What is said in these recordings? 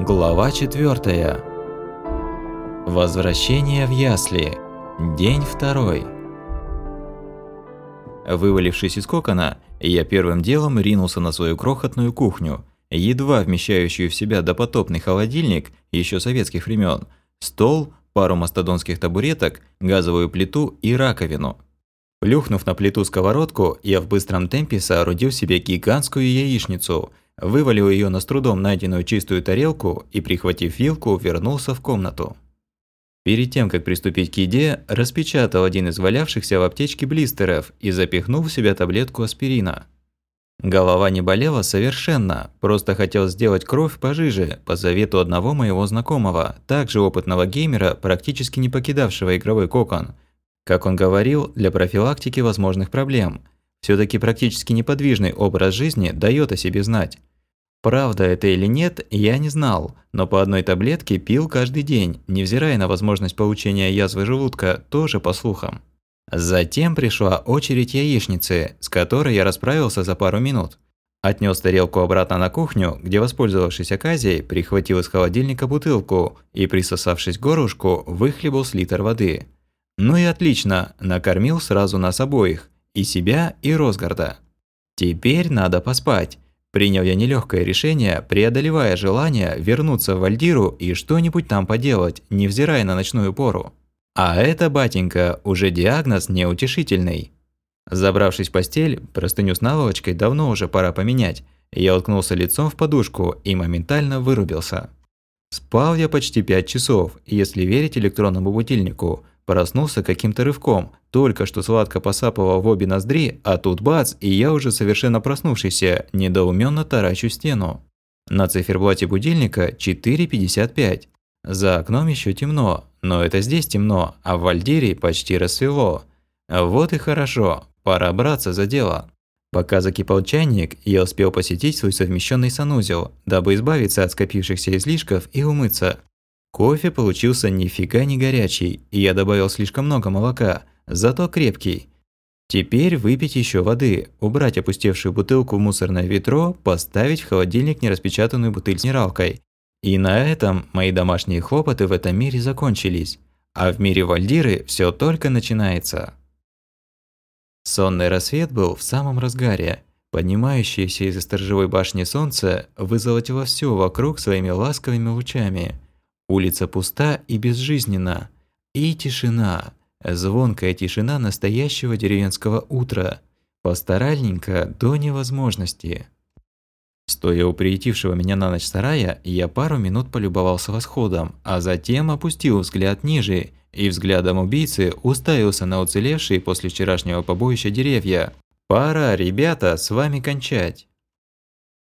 Глава 4. Возвращение в ясли. День второй. Вывалившись из кокона, я первым делом ринулся на свою крохотную кухню, едва вмещающую в себя допотопный холодильник еще советских времен, стол, пару мастодонских табуреток, газовую плиту и раковину. Плюхнув на плиту сковородку, я в быстром темпе соорудил себе гигантскую яичницу – вывалил ее на с трудом найденную чистую тарелку и, прихватив вилку, вернулся в комнату. Перед тем, как приступить к еде, распечатал один из валявшихся в аптечке блистеров и запихнул в себя таблетку аспирина. Голова не болела совершенно, просто хотел сделать кровь пожиже, по завету одного моего знакомого, также опытного геймера, практически не покидавшего игровой кокон. Как он говорил, для профилактики возможных проблем – все таки практически неподвижный образ жизни дает о себе знать. Правда это или нет, я не знал, но по одной таблетке пил каждый день, невзирая на возможность получения язвы желудка, тоже по слухам. Затем пришла очередь яичницы, с которой я расправился за пару минут. Отнес тарелку обратно на кухню, где, воспользовавшись оказией, прихватил из холодильника бутылку и, присосавшись к горлышку, выхлебал с литр воды. Ну и отлично, накормил сразу нас обоих, и себя, и Росгарда. Теперь надо поспать. Принял я нелегкое решение, преодолевая желание вернуться в Вальдиру и что-нибудь там поделать, невзирая на ночную пору. А это, батенька, уже диагноз неутешительный. Забравшись в постель, простыню с наволочкой давно уже пора поменять, я уткнулся лицом в подушку и моментально вырубился. Спал я почти пять часов, если верить электронному будильнику – Проснулся каким-то рывком, только что сладко посапывал в обе ноздри, а тут бац, и я уже совершенно проснувшийся, недоуменно таращу стену. На циферблате будильника 4.55. За окном еще темно, но это здесь темно, а в Вальдире почти рассвело. Вот и хорошо, пора браться за дело. Пока закипал чайник, я успел посетить свой совмещенный санузел, дабы избавиться от скопившихся излишков и умыться. Кофе получился нифига не горячий, и я добавил слишком много молока, зато крепкий. Теперь выпить еще воды, убрать опустевшую бутылку в мусорное ведро, поставить в холодильник нераспечатанную бутыль с нералкой. И на этом мои домашние хлопоты в этом мире закончились. А в мире Вальдиры все только начинается. Сонный рассвет был в самом разгаре. Поднимающееся из-за сторожевой башни солнце вызолотило все вокруг своими ласковыми лучами – Улица пуста и безжизненна. И тишина. Звонкая тишина настоящего деревенского утра. Постаральненько до невозможности. Стоя у приютившего меня на ночь сарая, я пару минут полюбовался восходом, а затем опустил взгляд ниже и взглядом убийцы уставился на уцелевшие после вчерашнего побоища деревья. «Пора, ребята, с вами кончать!»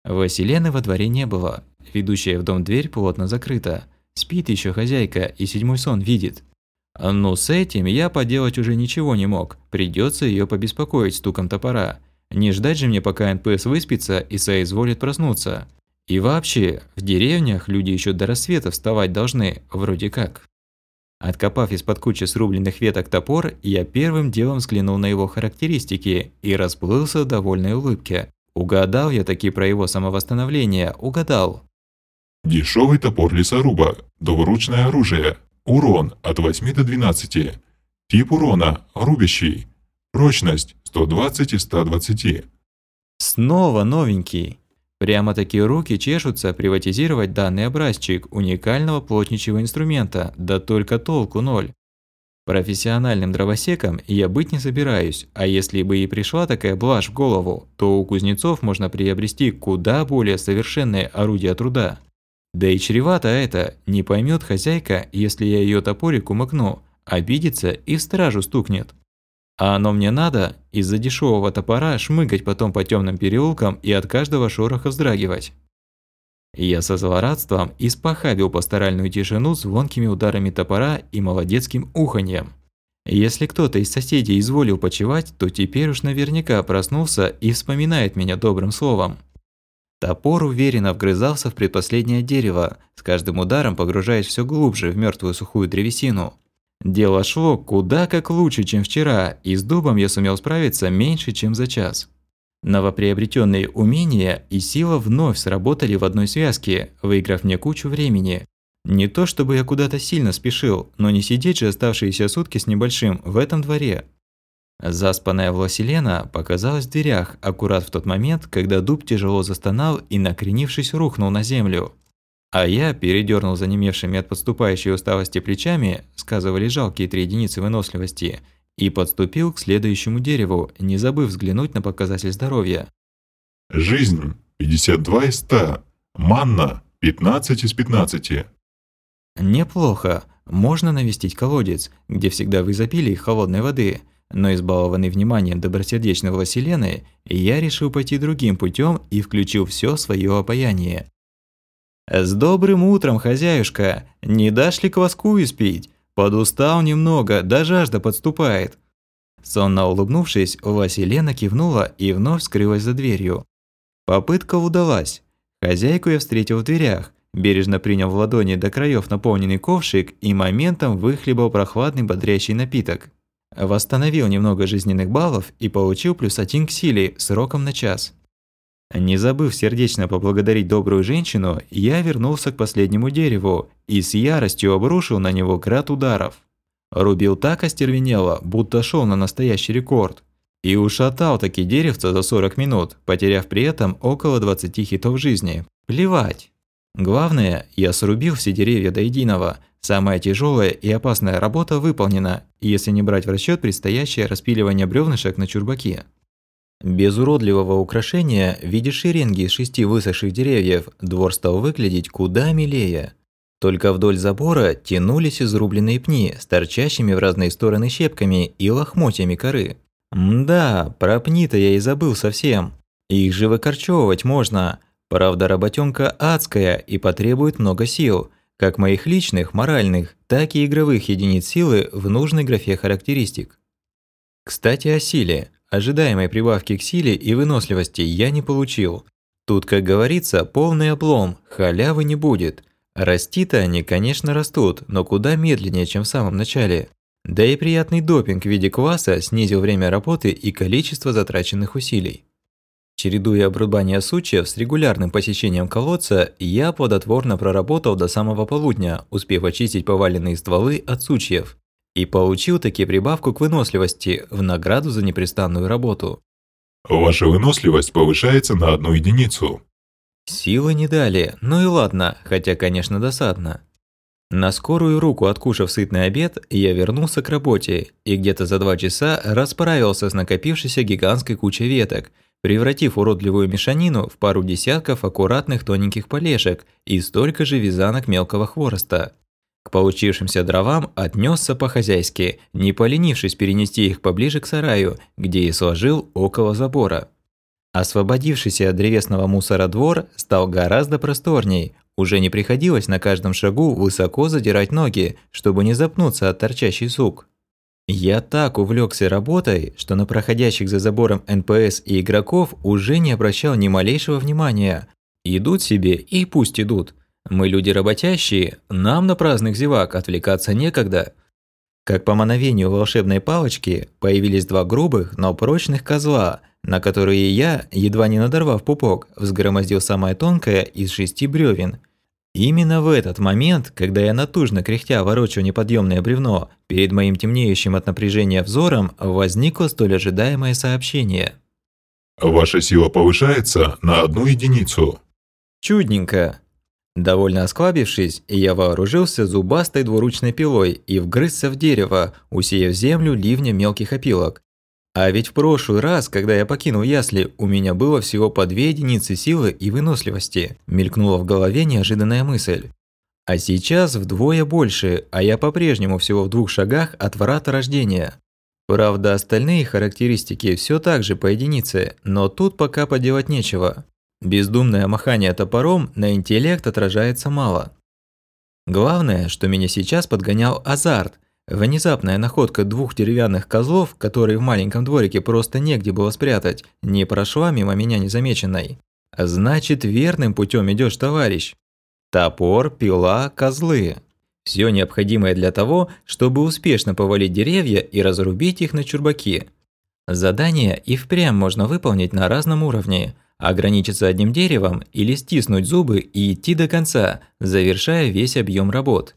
Василены во дворе не было. Ведущая в дом дверь плотно закрыта. Спит еще хозяйка и седьмой сон видит. Но с этим я поделать уже ничего не мог. Придется ее побеспокоить стуком топора. Не ждать же мне, пока НПС выспится и соизволит проснуться. И вообще, в деревнях люди еще до рассвета вставать должны, вроде как. Откопав из-под кучи срубленных веток топор, я первым делом взглянул на его характеристики и расплылся в довольной улыбке. Угадал я таки про его самовосстановление, угадал. Дешевый топор лесоруба, двуручное оружие, урон от 8 до 12, тип урона рубящий, прочность 120 из 120. Снова новенький. Прямо-таки руки чешутся приватизировать данный образчик уникального плотничьего инструмента, да только толку ноль. Профессиональным дровосеком я быть не собираюсь, а если бы и пришла такая блажь в голову, то у кузнецов можно приобрести куда более совершенное орудие труда. Да и чревато это, не поймет хозяйка, если я ее топорик умыкну, обидится и в стражу стукнет. А оно мне надо из-за дешевого топора шмыгать потом по темным переулкам и от каждого шороха вздрагивать. Я со злорадством испохабил пасторальную тишину звонкими ударами топора и молодецким уханьем. Если кто-то из соседей изволил почевать, то теперь уж наверняка проснулся и вспоминает меня добрым словом. Топор уверенно вгрызался в предпоследнее дерево, с каждым ударом погружаясь все глубже в мертвую сухую древесину. Дело шло куда как лучше, чем вчера, и с дубом я сумел справиться меньше, чем за час. Новоприобретенные умения и сила вновь сработали в одной связке, выиграв мне кучу времени. Не то чтобы я куда-то сильно спешил, но не сидеть же оставшиеся сутки с небольшим в этом дворе. Заспанная Власелена показалась в дверях аккурат в тот момент, когда дуб тяжело застонал и, накренившись, рухнул на землю. А я передернул занемевшими от подступающей усталости плечами, сказывали жалкие три единицы выносливости, и подступил к следующему дереву, не забыв взглянуть на показатель здоровья. Жизнь 52 из 100. Манна 15 из 15. Неплохо. Можно навестить колодец, где всегда в изобилии холодной воды – но избалованный вниманием добросердечного Василены, я решил пойти другим путем и включил все свое опаяние. «С добрым утром, хозяюшка! Не дашь ли кваску испить? Подустал немного, да жажда подступает!» Сонно улыбнувшись, Василена кивнула и вновь скрылась за дверью. Попытка удалась. Хозяйку я встретил в дверях, бережно принял в ладони до краев наполненный ковшик и моментом выхлебал прохладный бодрящий напиток. Восстановил немного жизненных баллов и получил плюс один к силе сроком на час. Не забыв сердечно поблагодарить добрую женщину, я вернулся к последнему дереву и с яростью обрушил на него град ударов. Рубил так остервенело, будто шел на настоящий рекорд. И ушатал таки деревца за 40 минут, потеряв при этом около 20 хитов жизни. Плевать. Главное, я срубил все деревья до единого – Самая тяжелая и опасная работа выполнена, если не брать в расчет предстоящее распиливание бревнышек на чурбаке. Без уродливого украшения в виде шеренги из шести высохших деревьев двор стал выглядеть куда милее. Только вдоль забора тянулись изрубленные пни с торчащими в разные стороны щепками и лохмотьями коры. Мда, про пни-то я и забыл совсем. Их же выкорчевывать можно. Правда, работенка адская и потребует много сил – как моих личных, моральных, так и игровых единиц силы в нужной графе характеристик. Кстати, о силе. Ожидаемой прибавки к силе и выносливости я не получил. Тут, как говорится, полный облом, халявы не будет. Расти-то они, конечно, растут, но куда медленнее, чем в самом начале. Да и приятный допинг в виде кваса снизил время работы и количество затраченных усилий. Чередуя обрубание сучьев с регулярным посещением колодца, я плодотворно проработал до самого полудня, успев очистить поваленные стволы от сучьев. И получил таки прибавку к выносливости в награду за непрестанную работу. Ваша выносливость повышается на одну единицу. Силы не дали, ну и ладно, хотя, конечно, досадно. На скорую руку откушав сытный обед, я вернулся к работе и где-то за два часа расправился с накопившейся гигантской кучей веток, превратив уродливую мешанину в пару десятков аккуратных тоненьких полежек и столько же вязанок мелкого хвороста. К получившимся дровам отнесся по-хозяйски, не поленившись перенести их поближе к сараю, где и сложил около забора. Освободившийся от древесного мусора двор стал гораздо просторней, уже не приходилось на каждом шагу высоко задирать ноги, чтобы не запнуться от торчащий сук. Я так увлекся работой, что на проходящих за забором НПС и игроков уже не обращал ни малейшего внимания. Идут себе и пусть идут. Мы люди работящие, нам на праздных зевак отвлекаться некогда. Как по мановению волшебной палочки появились два грубых, но прочных козла, на которые я, едва не надорвав пупок, взгромоздил самое тонкое из шести бревен – Именно в этот момент, когда я натужно кряхтя ворочаю неподъемное бревно, перед моим темнеющим от напряжения взором возникло столь ожидаемое сообщение. «Ваша сила повышается на одну единицу». Чудненько. Довольно осклабившись, я вооружился зубастой двуручной пилой и вгрызся в дерево, усеяв землю ливня мелких опилок. А ведь в прошлый раз, когда я покинул ясли, у меня было всего по две единицы силы и выносливости. Мелькнула в голове неожиданная мысль. А сейчас вдвое больше, а я по-прежнему всего в двух шагах от врата рождения. Правда, остальные характеристики все так же по единице, но тут пока поделать нечего. Бездумное махание топором на интеллект отражается мало. Главное, что меня сейчас подгонял азарт, Внезапная находка двух деревянных козлов, которые в маленьком дворике просто негде было спрятать, не прошла мимо меня незамеченной. Значит, верным путем идешь, товарищ. Топор, пила, козлы. Все необходимое для того, чтобы успешно повалить деревья и разрубить их на чурбаки. Задание и впрямь можно выполнить на разном уровне, ограничиться одним деревом или стиснуть зубы и идти до конца, завершая весь объем работ.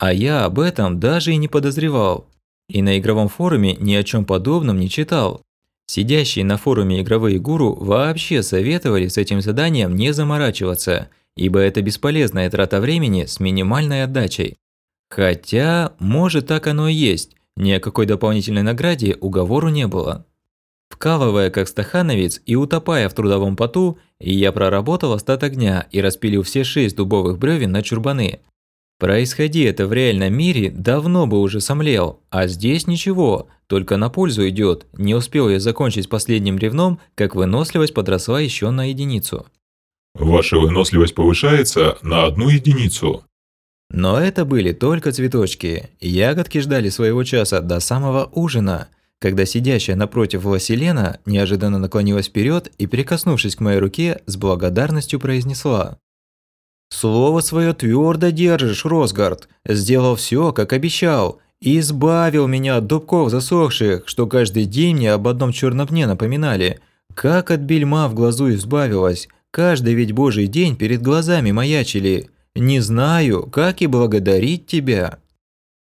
А я об этом даже и не подозревал. И на игровом форуме ни о чем подобном не читал. Сидящие на форуме игровые гуру вообще советовали с этим заданием не заморачиваться, ибо это бесполезная трата времени с минимальной отдачей. Хотя, может так оно и есть, ни о какой дополнительной награде уговору не было. Вкалывая как стахановец и утопая в трудовом поту, я проработал остаток дня и распилил все шесть дубовых бревен на чурбаны. Происходи это в реальном мире, давно бы уже сомлел, а здесь ничего, только на пользу идет. Не успел я закончить последним ревном, как выносливость подросла еще на единицу. Ваша выносливость повышается на одну единицу. Но это были только цветочки. Ягодки ждали своего часа до самого ужина – когда сидящая напротив Василена неожиданно наклонилась вперед и, прикоснувшись к моей руке, с благодарностью произнесла. «Слово свое твердо держишь, Росгард. Сделал все, как обещал. И избавил меня от дубков засохших, что каждый день мне об одном черном дне напоминали. Как от бельма в глазу избавилась. Каждый ведь божий день перед глазами маячили. Не знаю, как и благодарить тебя».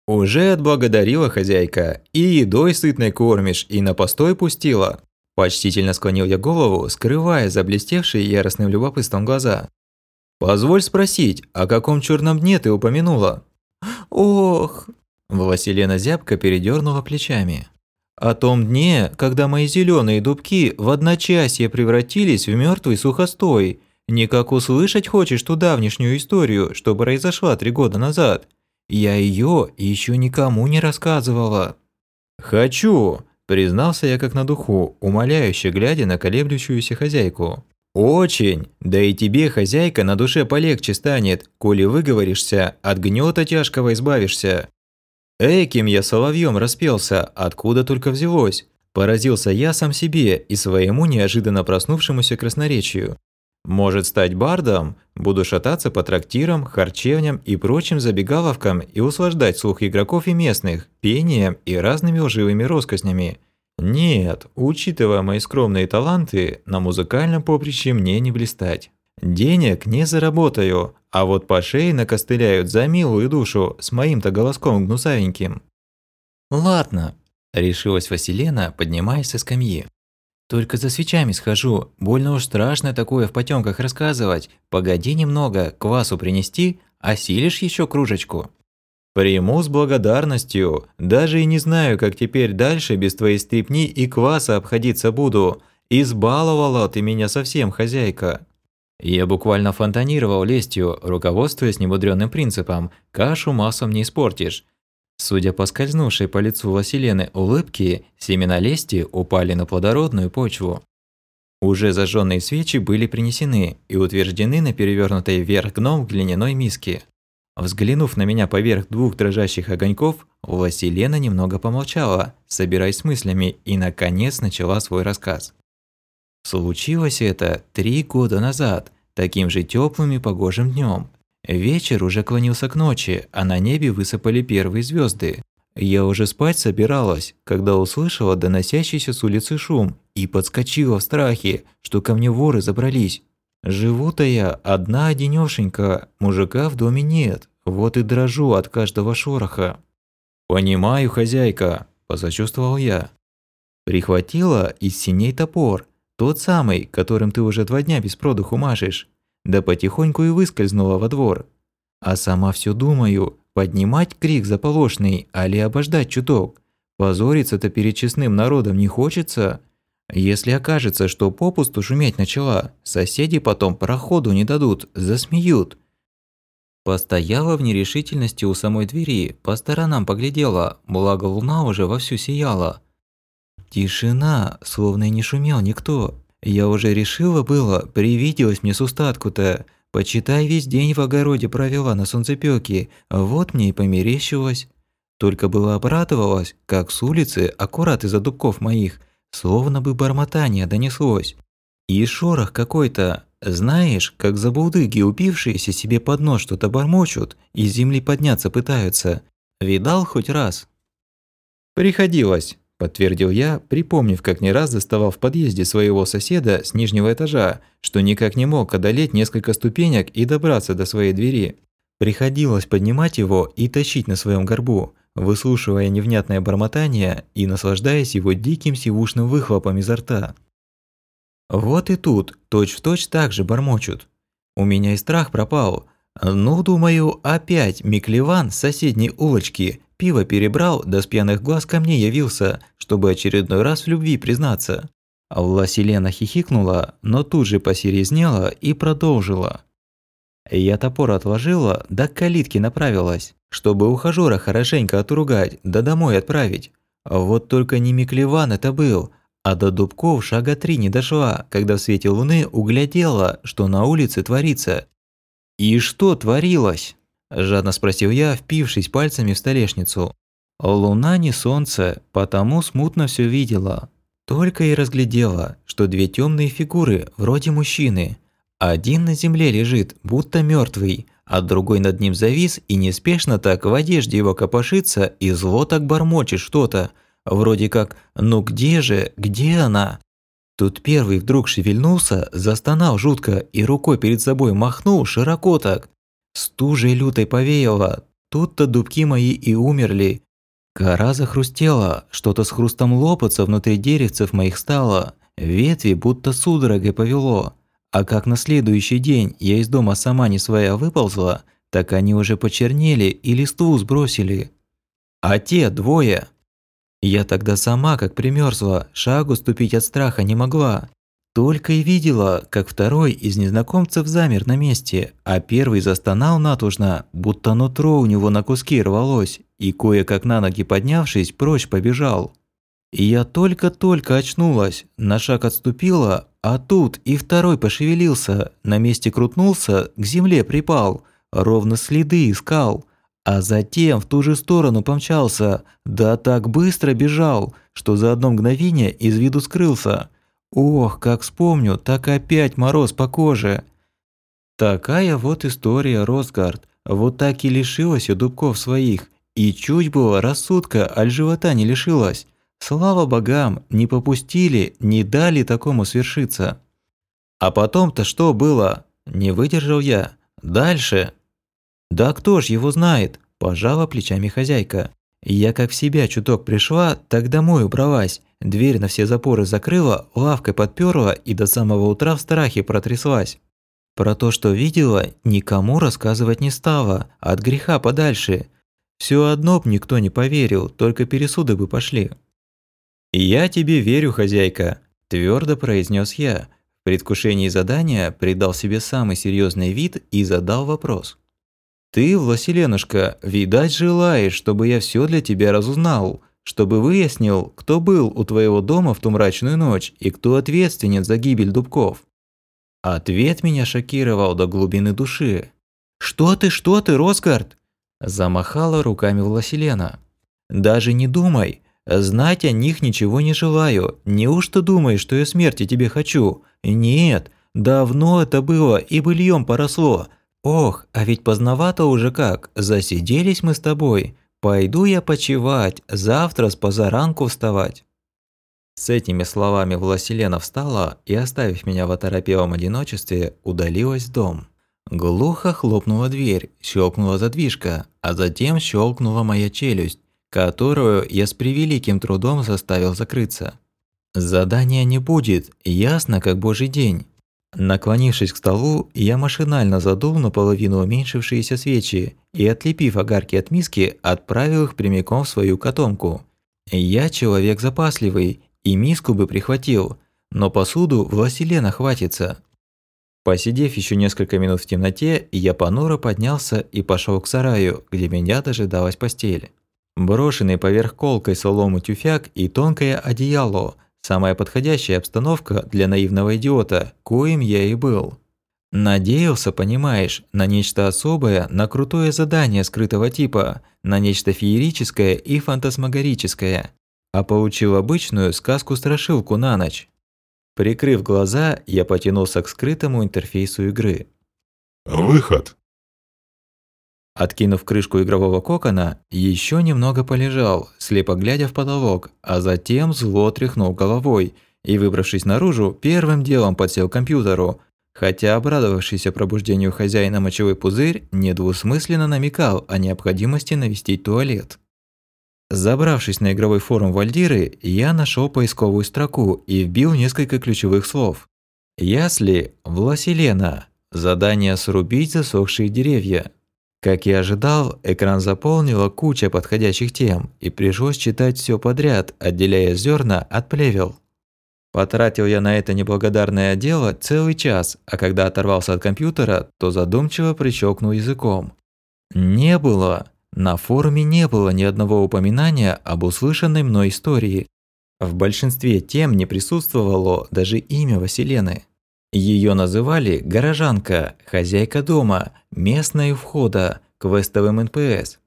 «Уже отблагодарила хозяйка, и едой сытной кормишь, и на постой пустила». Почтительно склонил я голову, скрывая заблестевшие яростным любопытством глаза. «Позволь спросить, о каком черном дне ты упомянула?» «Ох!» Василена зябко передернула плечами. «О том дне, когда мои зеленые дубки в одночасье превратились в мертвый сухостой. Никак услышать хочешь ту давнишнюю историю, что произошла три года назад?» Я ее еще никому не рассказывала. Хочу, признался я как на духу, умоляюще глядя на колеблющуюся хозяйку. Очень. Да и тебе, хозяйка, на душе полегче станет, коли выговоришься, от гнета тяжкого избавишься. Эким я соловьем распелся, откуда только взялось. Поразился я сам себе и своему неожиданно проснувшемуся красноречию. Может стать бардом, буду шататься по трактирам, харчевням и прочим забегаловкам и услаждать слух игроков и местных пением и разными лживыми роскоснями. Нет, учитывая мои скромные таланты, на музыкальном поприще мне не блистать. Денег не заработаю, а вот по шее накостыляют за милую душу с моим-то голоском гнусавеньким. «Ладно», – решилась Василена, поднимаясь со скамьи. Только за свечами схожу, больно уж страшно такое в потемках рассказывать. Погоди немного, квасу принести, осилишь еще кружечку?» «Приму с благодарностью. Даже и не знаю, как теперь дальше без твоей стрипни и кваса обходиться буду. Избаловала ты меня совсем, хозяйка». Я буквально фонтанировал лестью, руководствуясь немудрённым принципом «кашу маслом не испортишь». Судя по скользнувшей по лицу Василены улыбке, семена лести упали на плодородную почву. Уже зажженные свечи были принесены и утверждены на перевернутой вверх гном глиняной миске. Взглянув на меня поверх двух дрожащих огоньков, Василена немного помолчала, собираясь с мыслями, и наконец начала свой рассказ. Случилось это три года назад, таким же теплым и погожим днем. Вечер уже клонился к ночи, а на небе высыпали первые звезды. Я уже спать собиралась, когда услышала доносящийся с улицы шум и подскочила в страхе, что ко мне воры забрались. Живу-то я одна одинёшенька, мужика в доме нет, вот и дрожу от каждого шороха. «Понимаю, хозяйка», – посочувствовал я. Прихватила из синей топор, тот самый, которым ты уже два дня без продуху машешь да потихоньку и выскользнула во двор. А сама все думаю, поднимать крик заполошный, али обождать чуток. Позориться-то перед честным народом не хочется. Если окажется, что попусту шуметь начала, соседи потом проходу не дадут, засмеют. Постояла в нерешительности у самой двери, по сторонам поглядела, благо луна уже вовсю сияла. Тишина, словно и не шумел никто. Я уже решила было, привиделось мне с устатку-то. Почитай, весь день в огороде провела на солнцепёке, вот мне и померещилось. Только было обрадовалась, как с улицы, аккурат из-за дубков моих, словно бы бормотание донеслось. И шорох какой-то, знаешь, как забулдыги, упившиеся себе под нос что-то бормочут, из земли подняться пытаются. Видал хоть раз? Приходилось. подтвердил я, припомнив, как не раз доставал в подъезде своего соседа с нижнего этажа, что никак не мог одолеть несколько ступенек и добраться до своей двери. Приходилось поднимать его и тащить на своем горбу, выслушивая невнятное бормотание и наслаждаясь его диким сивушным выхлопом изо рта. Вот и тут точь-в-точь точь так же бормочут. У меня и страх пропал. Ну, думаю, опять Миклеван с соседней улочки пиво перебрал, да с пьяных глаз ко мне явился, чтобы очередной раз в любви признаться. А Власелена хихикнула, но тут же посерезнела и продолжила. Я топор отложила, да к калитке направилась, чтобы ухажёра хорошенько отругать, да домой отправить. Вот только не Миклеван это был, а до Дубков шага три не дошла, когда в свете луны углядела, что на улице творится. «И что творилось?» – жадно спросил я, впившись пальцами в столешницу. Луна не солнце, потому смутно все видела. Только и разглядела, что две темные фигуры, вроде мужчины. Один на земле лежит, будто мертвый, а другой над ним завис и неспешно так в одежде его копошится и зло так бормочет что-то – Вроде как «ну где же, где она?» Тут первый вдруг шевельнулся, застонал жутко и рукой перед собой махнул широко так. Стужей лютой повеяло, тут-то дубки мои и умерли. Кора захрустела, что-то с хрустом лопаться внутри деревцев моих стало, ветви будто судорогой повело. А как на следующий день я из дома сама не своя выползла, так они уже почернели и листву сбросили. А те двое, я тогда сама, как примерзла, шагу ступить от страха не могла. Только и видела, как второй из незнакомцев замер на месте, а первый застонал натужно, будто нутро у него на куски рвалось, и кое-как на ноги поднявшись, прочь побежал. И я только-только очнулась, на шаг отступила, а тут и второй пошевелился, на месте крутнулся, к земле припал, ровно следы искал – а затем в ту же сторону помчался, да так быстро бежал, что за одно мгновение из виду скрылся. Ох, как вспомню, так опять мороз по коже. Такая вот история, Росгард. Вот так и лишилась у дубков своих. И чуть было рассудка аль живота не лишилась. Слава богам, не попустили, не дали такому свершиться. А потом-то что было? Не выдержал я. Дальше. «Да кто ж его знает?» – пожала плечами хозяйка. Я как в себя чуток пришла, так домой убралась. Дверь на все запоры закрыла, лавкой подперла и до самого утра в страхе протряслась. Про то, что видела, никому рассказывать не стала, от греха подальше. Все одно б никто не поверил, только пересуды бы пошли. «Я тебе верю, хозяйка», – твердо произнес я. В предвкушении задания придал себе самый серьезный вид и задал вопрос. Ты, Власеленушка, видать желаешь, чтобы я все для тебя разузнал, чтобы выяснил, кто был у твоего дома в ту мрачную ночь и кто ответственен за гибель дубков. Ответ меня шокировал до глубины души. «Что ты, что ты, Росгард?» Замахала руками Власелена. «Даже не думай. Знать о них ничего не желаю. Неужто думаешь, что я смерти тебе хочу? Нет, давно это было и быльем поросло. «Ох, а ведь поздновато уже как, засиделись мы с тобой. Пойду я почевать, завтра с позаранку вставать». С этими словами Власелена встала и, оставив меня в оторопелом одиночестве, удалилась в дом. Глухо хлопнула дверь, щелкнула задвижка, а затем щелкнула моя челюсть, которую я с превеликим трудом заставил закрыться. Задания не будет, ясно как божий день. Наклонившись к столу, я машинально задул наполовину уменьшившиеся свечи и, отлепив огарки от миски, отправил их прямиком в свою котомку. Я человек запасливый, и миску бы прихватил, но посуду властелена хватится. Посидев еще несколько минут в темноте, я понуро поднялся и пошел к сараю, где меня дожидалась постель. Брошенный поверх колкой соломы тюфяк и тонкое одеяло Самая подходящая обстановка для наивного идиота, коим я и был. Надеялся, понимаешь, на нечто особое, на крутое задание скрытого типа, на нечто феерическое и фантасмагорическое. А получил обычную сказку-страшилку на ночь. Прикрыв глаза, я потянулся к скрытому интерфейсу игры. Выход. Откинув крышку игрового кокона, еще немного полежал, слепо глядя в потолок, а затем зло тряхнул головой и, выбравшись наружу, первым делом подсел к компьютеру, хотя обрадовавшийся пробуждению хозяина мочевой пузырь недвусмысленно намекал о необходимости навестить туалет. Забравшись на игровой форум Вальдиры, я нашел поисковую строку и вбил несколько ключевых слов. Ясли Власелена. Задание срубить засохшие деревья. Как и ожидал, экран заполнила куча подходящих тем, и пришлось читать все подряд, отделяя зерна от плевел. Потратил я на это неблагодарное дело целый час, а когда оторвался от компьютера, то задумчиво прищелкнул языком. Не было. На форуме не было ни одного упоминания об услышанной мной истории. В большинстве тем не присутствовало даже имя Василены. Ее называли «горожанка», «хозяйка дома», «местная вдова», «квестовым НПС».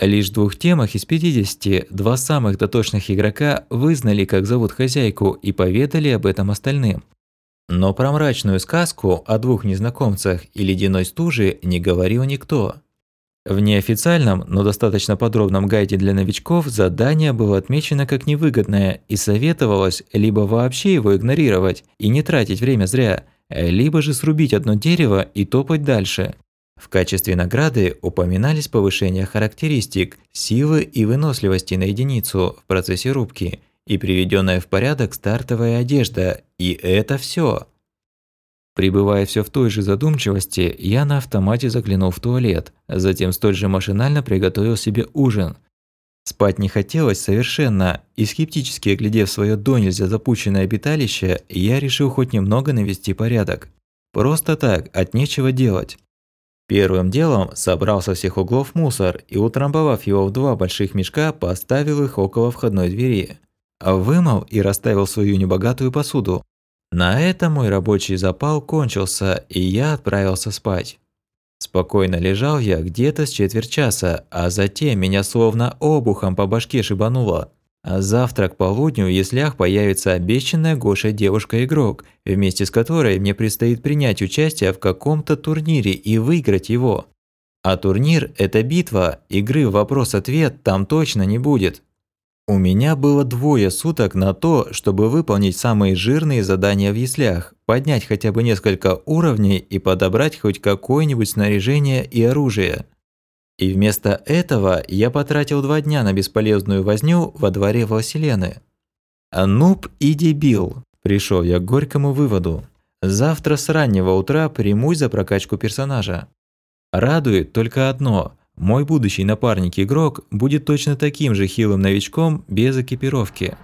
Лишь в двух темах из 50 два самых дотошных игрока вызнали, как зовут хозяйку, и поведали об этом остальным. Но про мрачную сказку о двух незнакомцах и ледяной стуже не говорил никто. В неофициальном, но достаточно подробном гайде для новичков задание было отмечено как невыгодное и советовалось либо вообще его игнорировать и не тратить время зря, либо же срубить одно дерево и топать дальше. В качестве награды упоминались повышение характеристик, силы и выносливости на единицу в процессе рубки и приведенная в порядок стартовая одежда, и это все. Прибывая все в той же задумчивости, я на автомате заглянул в туалет, затем столь же машинально приготовил себе ужин. Спать не хотелось совершенно, и скептически оглядев свое до нельзя запущенное обиталище, я решил хоть немного навести порядок. Просто так, от нечего делать. Первым делом собрал со всех углов мусор и, утрамбовав его в два больших мешка, поставил их около входной двери. Вымыл и расставил свою небогатую посуду, на этом мой рабочий запал кончился, и я отправился спать. Спокойно лежал я где-то с четверть часа, а затем меня словно обухом по башке шибануло. А завтра к полудню в яслях появится обещанная Гоша девушка-игрок, вместе с которой мне предстоит принять участие в каком-то турнире и выиграть его. А турнир – это битва, игры вопрос-ответ там точно не будет. У меня было двое суток на то, чтобы выполнить самые жирные задания в яслях, поднять хотя бы несколько уровней и подобрать хоть какое-нибудь снаряжение и оружие. И вместо этого я потратил два дня на бесполезную возню во дворе Василены. А нуб и дебил, пришел я к горькому выводу. Завтра с раннего утра примусь за прокачку персонажа. Радует только одно мой будущий напарник-игрок будет точно таким же хилым новичком без экипировки.